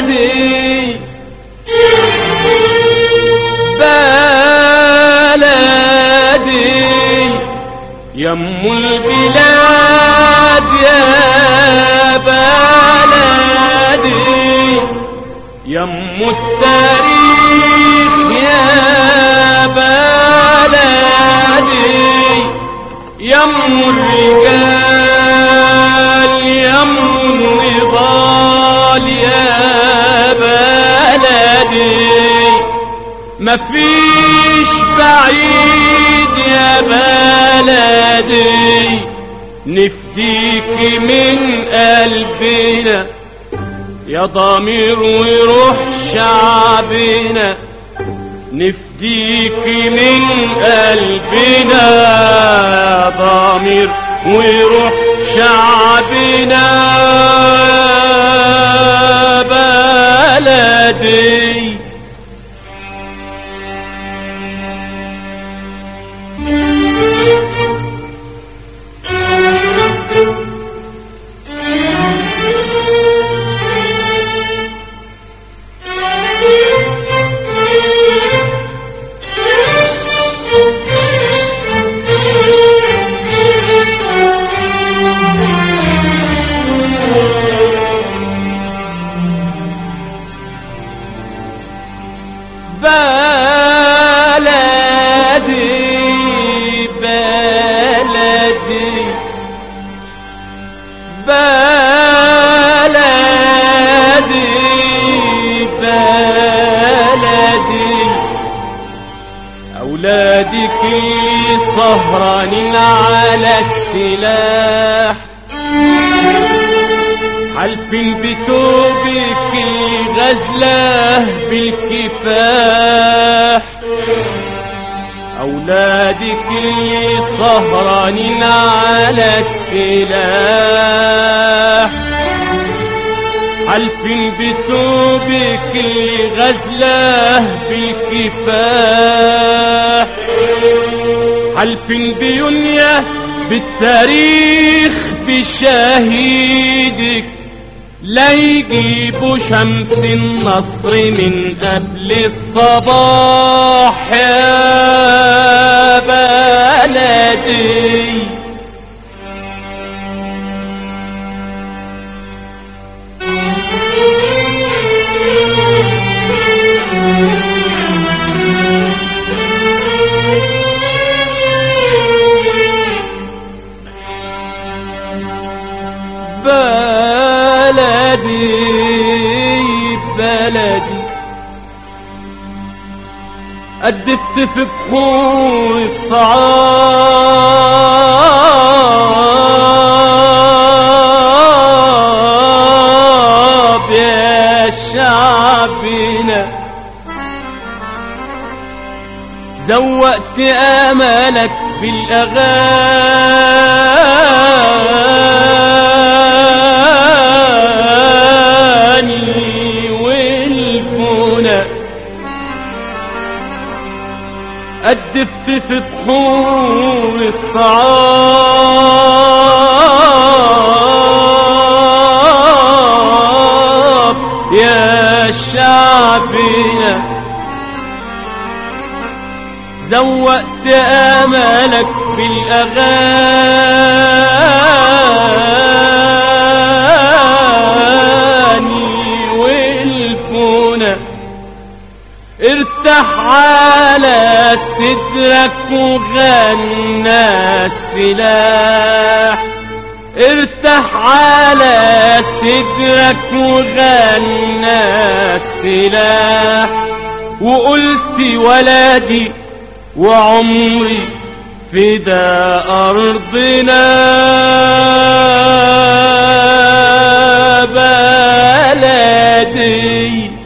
بلدي. بلدي. يم البلاد يا بلدي. يم التاريخ يا بلدي. يم الرجال بلدي نفديك من قلبنا يا ضمير وروح شعبنا. نفديك من قلبنا يا ضمير وروح شعبنا. بلدي بلدي أولادك سهرانين على السلاح. حلفين بتوبك غزله بالكفاح. أولادك سهرانين على السلاح. حلفين بتوبك غزلة بالكفاح. حلفين بيونيا بالتاريخ بشهيدك لا يجيبوا شمس النصر من قبل الصباح يا بلدي. بلدي بلدي. أدبت في بحور الصعاب يا شعبنا. زوقت املك بالأغاني. الدف في بحور الصعاب. يا شعبنا زوقت املك في الأغاني والفنى ارتاح على صدرك وغنى السلاح ارتاح على صدرك وغنى السلاح وقلت ولدي وعمري فدا أرضنا. بلدي بلدي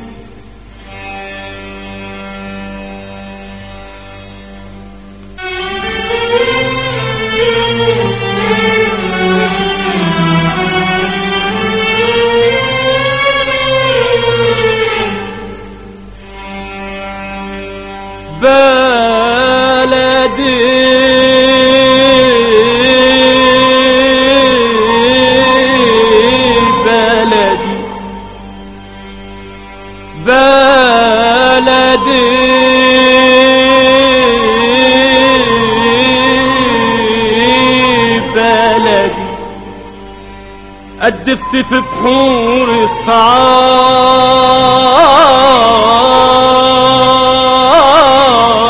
قدفت في بحور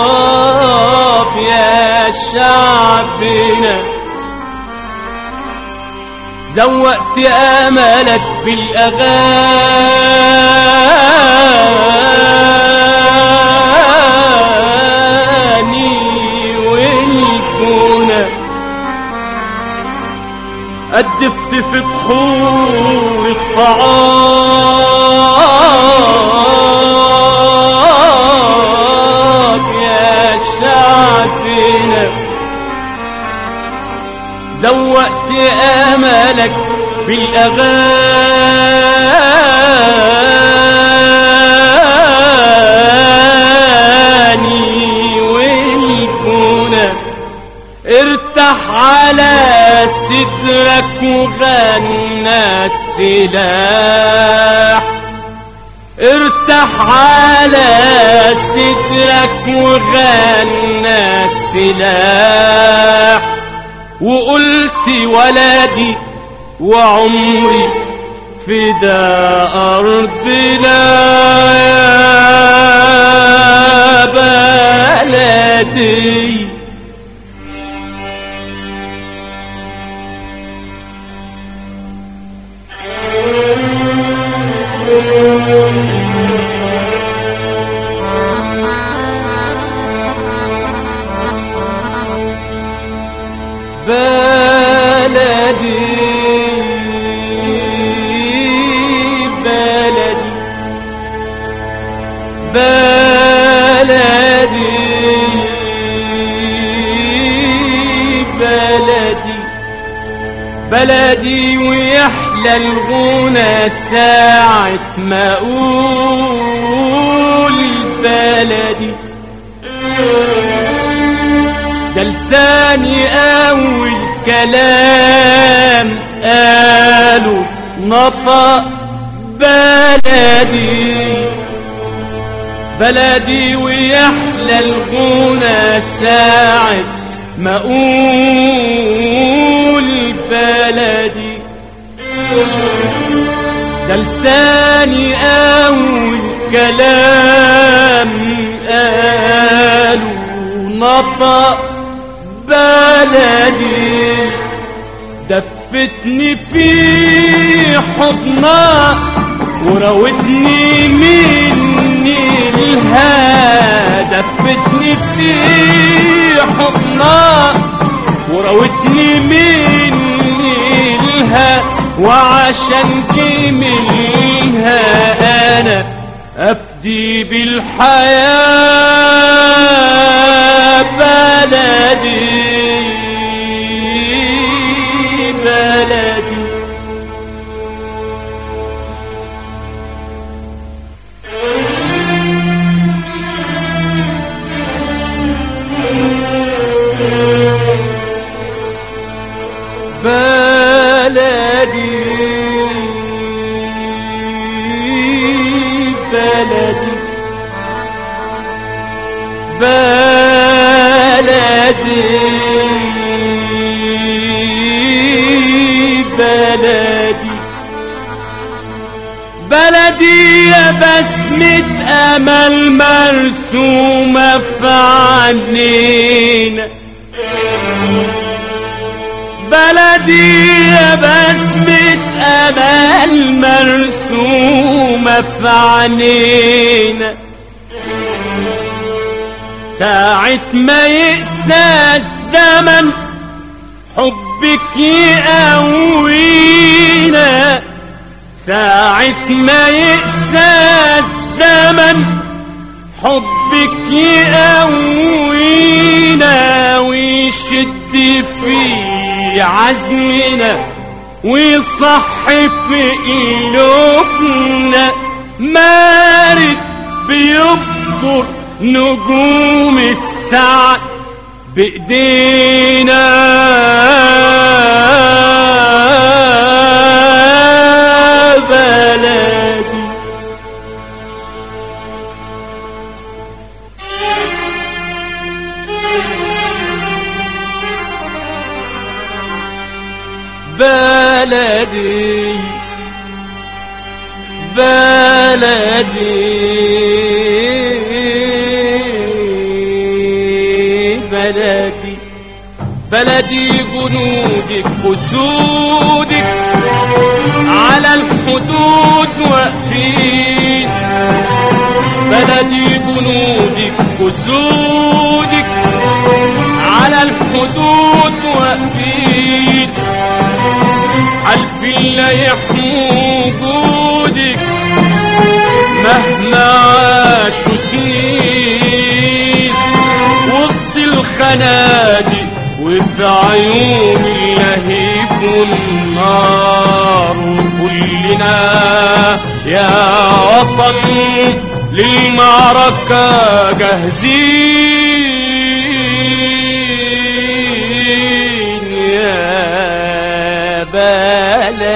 الصعاب يا شعبنا زوقت أملك بالاغاني قدفت في بحور الصعاب زوقت املك بالاغاني على سترك وغنى السلاح ارتاح على سترك وغنى السلاح وقلت ولدي وعمري فدا أرضنا يا بلدي بلدي بلدي بلدي بلدي ويحلى الغنى ساعة ما أقول لساني أول كلام قالوا نطق بلدي. بلدي ويحلى الغنى ساعة ما أقول بلدي. ده لساني أول كلام قالوا نطق بلدي دفتني في حضنها وراوتني مني لها دفتني في حضنها وراوتني مني لها وعشان منها أنا أفدي بالحياة. بلدي بلدي. بلدي يا بسمة أمل مرسومة في عينينا بلدي يا بسمة أمل مرسومة في عينينا ساعة ما يقسى الزمن حبك يقوينا ساعة ما يقسى الزمن حبك يقوينا ويشد في عزمنا ويصح في قلوبنا. مارد بيبطر نجوم السعد بإيدينا. بلدي. بلدي. بلدي. بلدي جنودك أسودك على الحدود وأقفين. بلدي جنودك أسودك على الحدود وأقفين. حلفين لا يحموا وجودك مهما عاشوا سنين. وسط الخنادق بعيون لهيب النار كلنا يا وطن للمعركة جاهزين يا بلد